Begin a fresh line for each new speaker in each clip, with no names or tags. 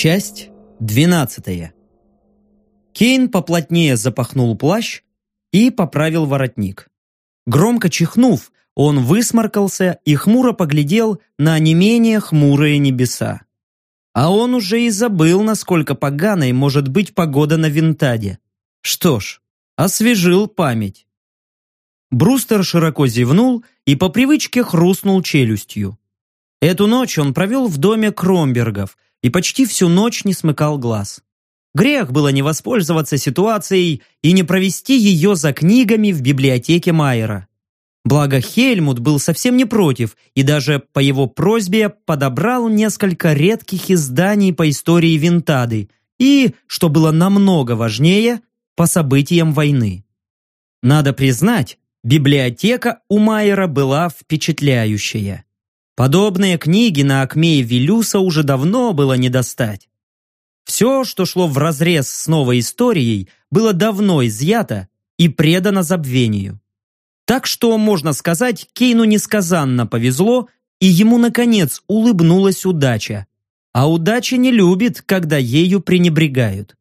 Часть двенадцатая. Кейн поплотнее запахнул плащ и поправил воротник. Громко чихнув, он высморкался и хмуро поглядел на не менее хмурые небеса. А он уже и забыл, насколько поганой может быть погода на Винтаде. Что ж, освежил память. Брустер широко зевнул и по привычке хрустнул челюстью. Эту ночь он провел в доме Кромбергов и почти всю ночь не смыкал глаз. Грех было не воспользоваться ситуацией и не провести ее за книгами в библиотеке Майера. Благо Хельмут был совсем не против и даже по его просьбе подобрал несколько редких изданий по истории Винтады и, что было намного важнее, по событиям войны. Надо признать, библиотека у Майера была впечатляющая. Подобные книги на Акмее Вилюса уже давно было не достать. Все, что шло вразрез с новой историей, было давно изъято и предано забвению. Так что, можно сказать, Кейну несказанно повезло, и ему, наконец, улыбнулась удача. А удача не любит, когда ею пренебрегают.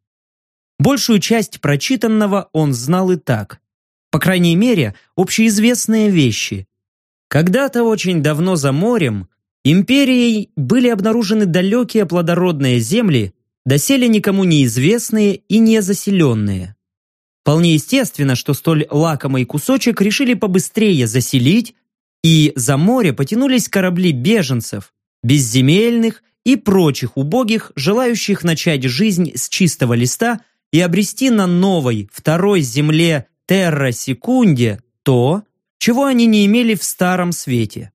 Большую часть прочитанного он знал и так. По крайней мере, общеизвестные вещи. Когда-то очень давно за морем империей были обнаружены далекие плодородные земли, доселе никому неизвестные и незаселенные. Вполне естественно, что столь лакомый кусочек решили побыстрее заселить, и за море потянулись корабли беженцев, безземельных и прочих убогих, желающих начать жизнь с чистого листа – и обрести на новой, второй земле Терра Секунде то, чего они не имели в Старом Свете.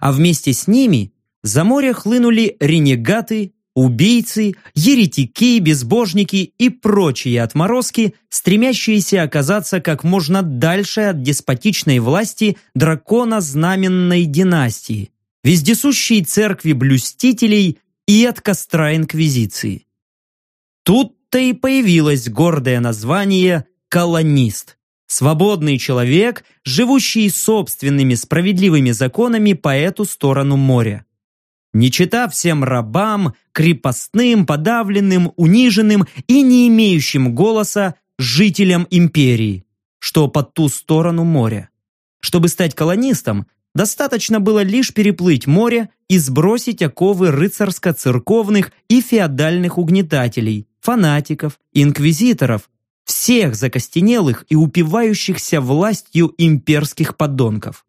А вместе с ними за море хлынули ренегаты, убийцы, еретики, безбожники и прочие отморозки, стремящиеся оказаться как можно дальше от деспотичной власти дракона знаменной династии, вездесущей церкви блюстителей и от костра Инквизиции. Тут то и появилось гордое название «колонист». Свободный человек, живущий собственными справедливыми законами по эту сторону моря. Не читав всем рабам, крепостным, подавленным, униженным и не имеющим голоса жителям империи, что по ту сторону моря. Чтобы стать колонистом, достаточно было лишь переплыть море и сбросить оковы рыцарско-церковных и феодальных угнетателей, фанатиков, инквизиторов, всех закостенелых и упивающихся властью имперских подонков.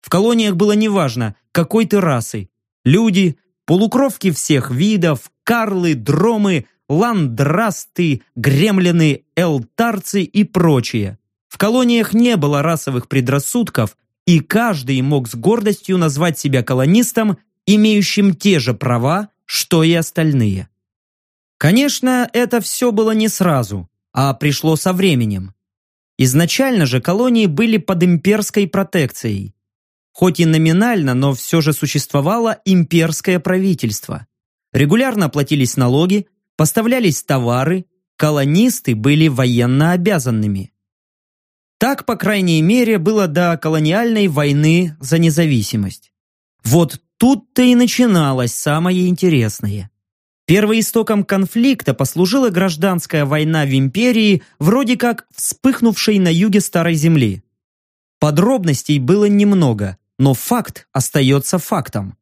В колониях было неважно, какой ты расы. Люди, полукровки всех видов, карлы, дромы, ландрасты, гремлины, элтарцы и прочие. В колониях не было расовых предрассудков, и каждый мог с гордостью назвать себя колонистом, имеющим те же права, что и остальные. Конечно, это все было не сразу, а пришло со временем. Изначально же колонии были под имперской протекцией. Хоть и номинально, но все же существовало имперское правительство. Регулярно платились налоги, поставлялись товары, колонисты были военно обязанными. Так, по крайней мере, было до колониальной войны за независимость. Вот тут-то и начиналось самое интересное. Первоистоком конфликта послужила гражданская война в империи, вроде как вспыхнувшей на юге Старой Земли. Подробностей было немного, но факт остается фактом.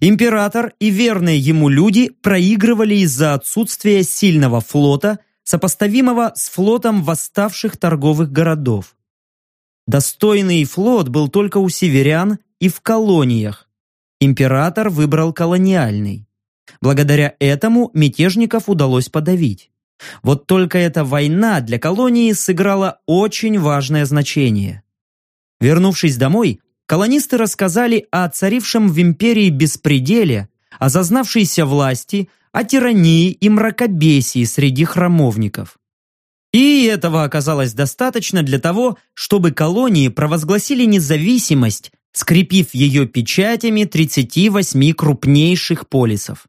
Император и верные ему люди проигрывали из-за отсутствия сильного флота, сопоставимого с флотом восставших торговых городов. Достойный флот был только у северян и в колониях. Император выбрал колониальный. Благодаря этому мятежников удалось подавить. Вот только эта война для колонии сыграла очень важное значение. Вернувшись домой, колонисты рассказали о царившем в империи беспределе, о зазнавшейся власти, о тирании и мракобесии среди храмовников. И этого оказалось достаточно для того, чтобы колонии провозгласили независимость, скрепив ее печатями 38 крупнейших полисов.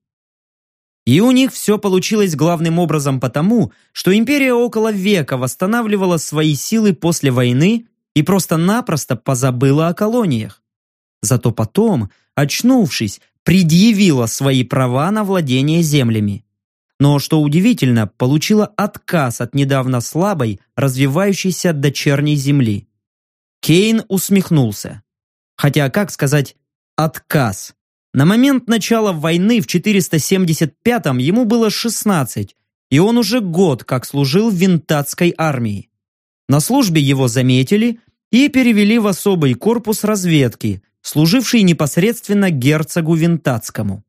И у них все получилось главным образом потому, что империя около века восстанавливала свои силы после войны и просто-напросто позабыла о колониях. Зато потом, очнувшись, предъявила свои права на владение землями. но, что удивительно, получила отказ от недавно слабой, развивающейся дочерней земли. Кейн усмехнулся. Хотя, как сказать, отказ. На момент начала войны в 475-м ему было 16, и он уже год как служил в винтатской армии. На службе его заметили и перевели в особый корпус разведки, служивший непосредственно герцогу Винтатскому.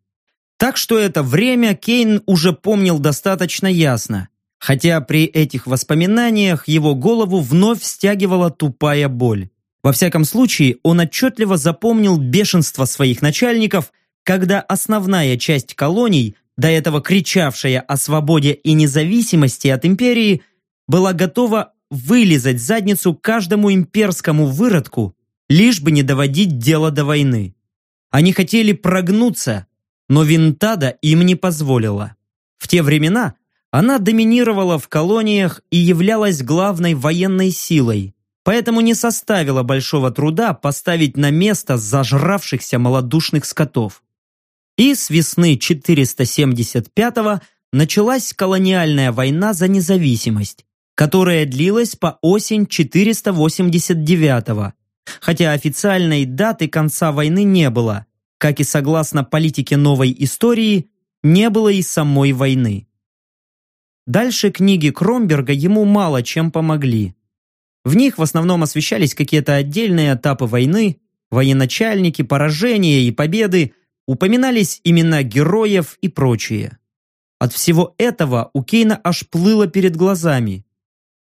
Так что это время Кейн уже помнил достаточно ясно, хотя при этих воспоминаниях его голову вновь стягивала тупая боль. Во всяком случае, он отчетливо запомнил бешенство своих начальников, когда основная часть колоний, до этого кричавшая о свободе и независимости от империи, была готова вылизать задницу каждому имперскому выродку, лишь бы не доводить дело до войны. Они хотели прогнуться, но Винтада им не позволила. В те времена она доминировала в колониях и являлась главной военной силой, поэтому не составило большого труда поставить на место зажравшихся малодушных скотов. И с весны 475-го началась колониальная война за независимость, которая длилась по осень 489-го, хотя официальной даты конца войны не было, как и согласно политике новой истории, не было и самой войны. Дальше книги Кромберга ему мало чем помогли. В них в основном освещались какие-то отдельные этапы войны, военачальники, поражения и победы, упоминались имена героев и прочее. От всего этого у Кейна аж плыло перед глазами,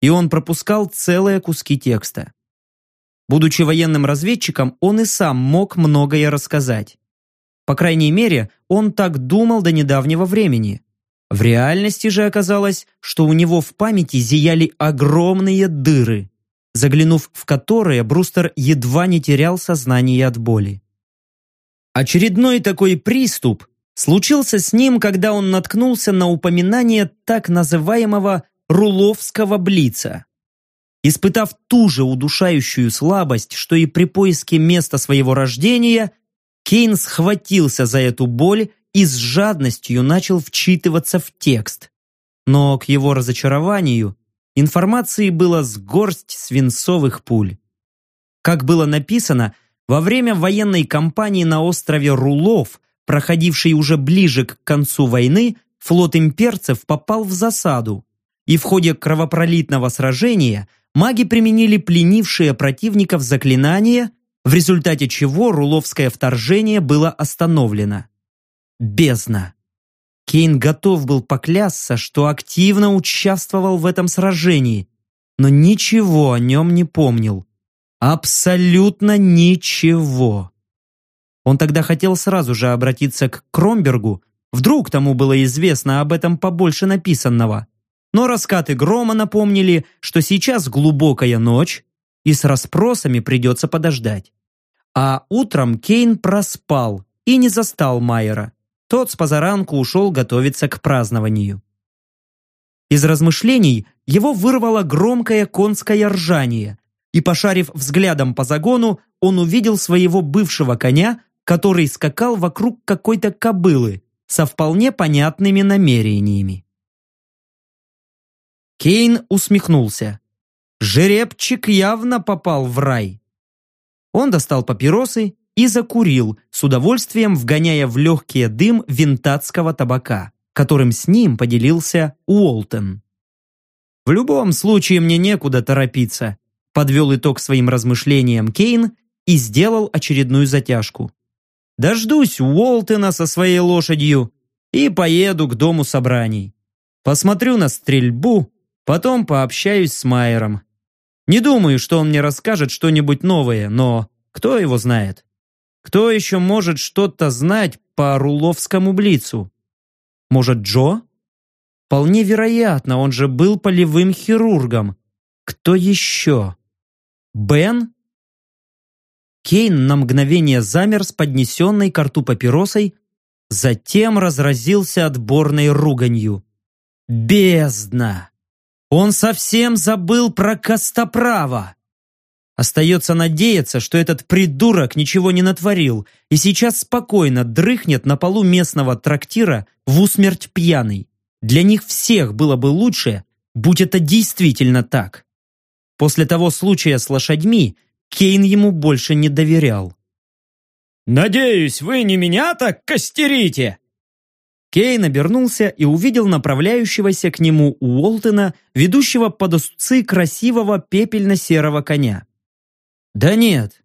и он пропускал целые куски текста. Будучи военным разведчиком, он и сам мог многое рассказать. По крайней мере, он так думал до недавнего времени. В реальности же оказалось, что у него в памяти зияли огромные дыры, заглянув в которые Брустер едва не терял сознание от боли. Очередной такой приступ случился с ним, когда он наткнулся на упоминание так называемого «руловского блица». Испытав ту же удушающую слабость, что и при поиске места своего рождения – Кейн схватился за эту боль и с жадностью начал вчитываться в текст. Но к его разочарованию информации было с горсть свинцовых пуль. Как было написано, во время военной кампании на острове Рулов, проходившей уже ближе к концу войны, флот имперцев попал в засаду, и в ходе кровопролитного сражения маги применили пленившие противников заклинания – в результате чего руловское вторжение было остановлено. Бездна. Кейн готов был поклясться, что активно участвовал в этом сражении, но ничего о нем не помнил. Абсолютно ничего. Он тогда хотел сразу же обратиться к Кромбергу, вдруг тому было известно об этом побольше написанного. Но раскаты грома напомнили, что сейчас глубокая ночь, и с расспросами придется подождать. А утром Кейн проспал и не застал Майера. Тот с позаранку ушел готовиться к празднованию. Из размышлений его вырвало громкое конское ржание, и, пошарив взглядом по загону, он увидел своего бывшего коня, который скакал вокруг какой-то кобылы со вполне понятными намерениями. Кейн усмехнулся. Жеребчик явно попал в рай. Он достал папиросы и закурил, с удовольствием вгоняя в легкий дым винтатского табака, которым с ним поделился Уолтон. «В любом случае мне некуда торопиться», подвел итог своим размышлениям Кейн и сделал очередную затяжку. «Дождусь Уолтона со своей лошадью и поеду к дому собраний. Посмотрю на стрельбу, потом пообщаюсь с Майером. Не думаю, что он мне расскажет что-нибудь новое, но кто его знает? Кто еще может что-то знать по Руловскому Блицу? Может, Джо? Вполне вероятно, он же был полевым хирургом. Кто еще? Бен? Кейн на мгновение замер с поднесенной к рту папиросой, затем разразился отборной руганью. Бездна! Он совсем забыл про Костоправа. Остается надеяться, что этот придурок ничего не натворил и сейчас спокойно дрыхнет на полу местного трактира в усмерть пьяный. Для них всех было бы лучше, будь это действительно так. После того случая с лошадьми Кейн ему больше не доверял.
«Надеюсь, вы не меня так костерите?»
Кейн обернулся и увидел направляющегося к нему Уолтона, ведущего под узцы красивого пепельно-серого коня. «Да нет,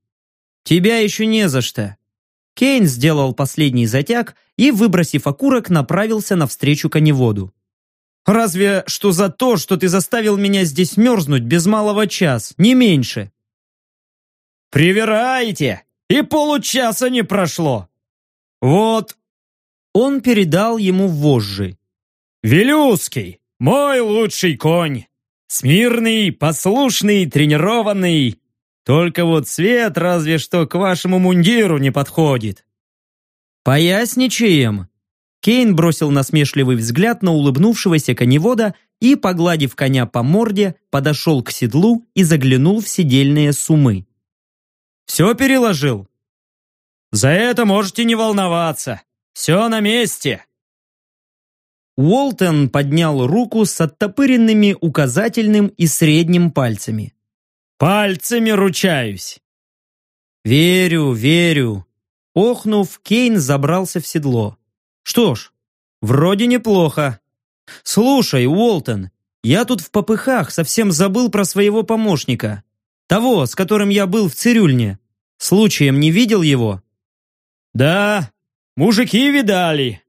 тебя еще не за что». Кейн сделал последний затяг и, выбросив окурок, направился навстречу коневоду. «Разве что за то, что ты заставил меня здесь мерзнуть без малого час, не меньше».
«Привираете, и получаса не прошло. Вот
он передал ему вожжи.
«Вилюский, мой лучший конь! Смирный, послушный, тренированный. Только вот цвет разве что к вашему мундиру не подходит».
«Поясничаем!» Кейн бросил насмешливый взгляд на улыбнувшегося коневода и, погладив коня по морде, подошел к седлу и заглянул в седельные сумы.
«Все переложил?» «За это можете не волноваться. Все на месте!»
Уолтон поднял руку с оттопыренными указательным и средним пальцами.
«Пальцами ручаюсь!»
«Верю, верю!» Охнув, Кейн забрался в седло. «Что ж, вроде неплохо. Слушай, Уолтон, я тут в попыхах совсем забыл про своего помощника. Того, с которым я был в цирюльне. Случаем не видел его?»
«Да, Мужики видали!»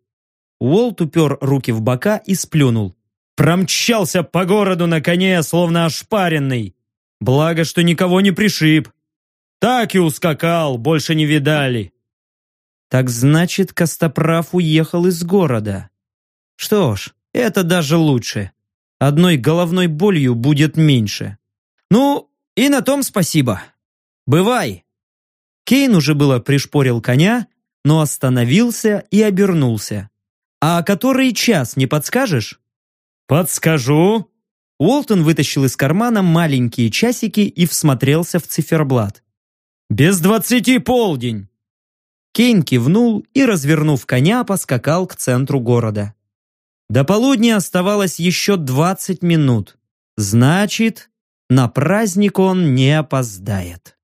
Уолт упер руки в бока и сплюнул.
Промчался по городу на коне, словно ошпаренный. Благо, что никого не пришиб. Так и ускакал, больше не видали.
Так значит, Костоправ уехал из города. Что ж, это даже лучше. Одной головной болью будет меньше. Ну, и на том спасибо. Бывай. Кейн уже было пришпорил коня, но остановился и обернулся. «А который час, не подскажешь?»
«Подскажу!»
Уолтон вытащил из кармана маленькие часики и всмотрелся в циферблат.
«Без двадцати полдень!»
Кейн кивнул и, развернув коня, поскакал к центру города. До полудня оставалось еще двадцать минут. Значит, на праздник он не опоздает.